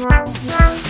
Wow, wow.